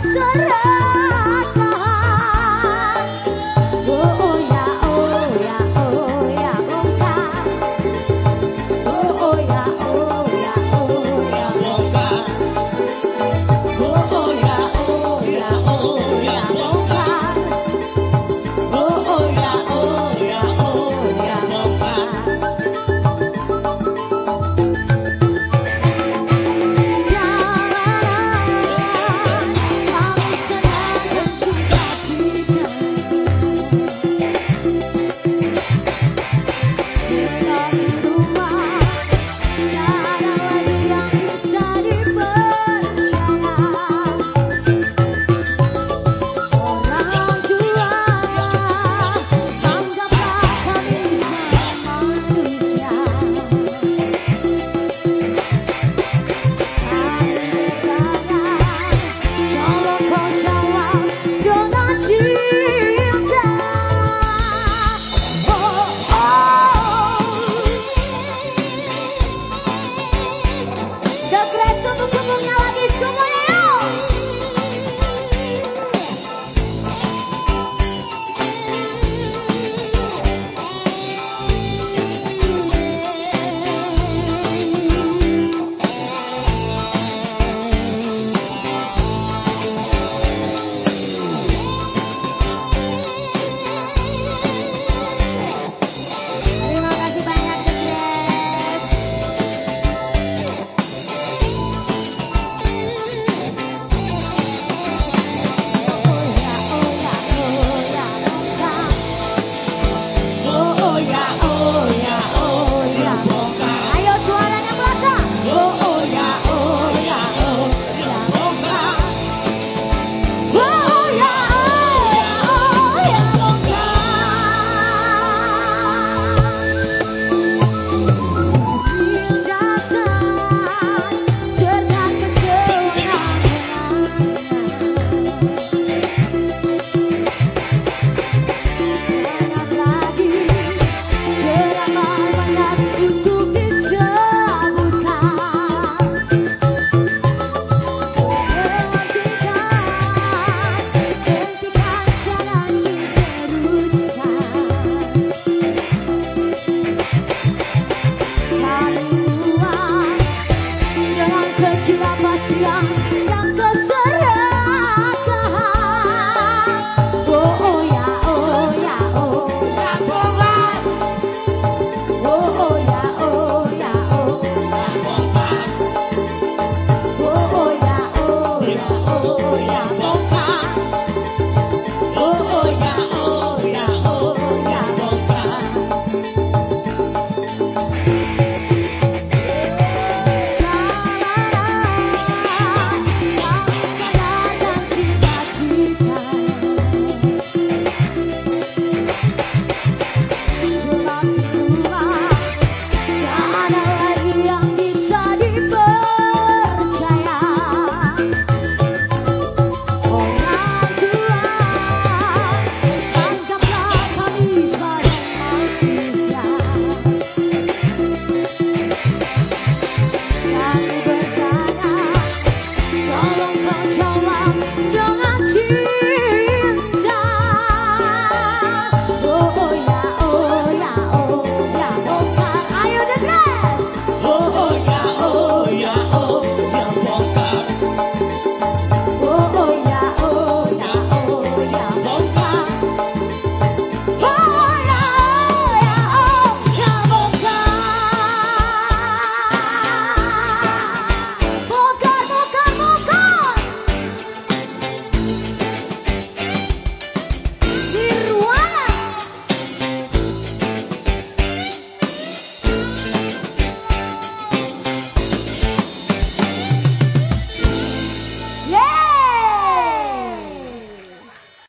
最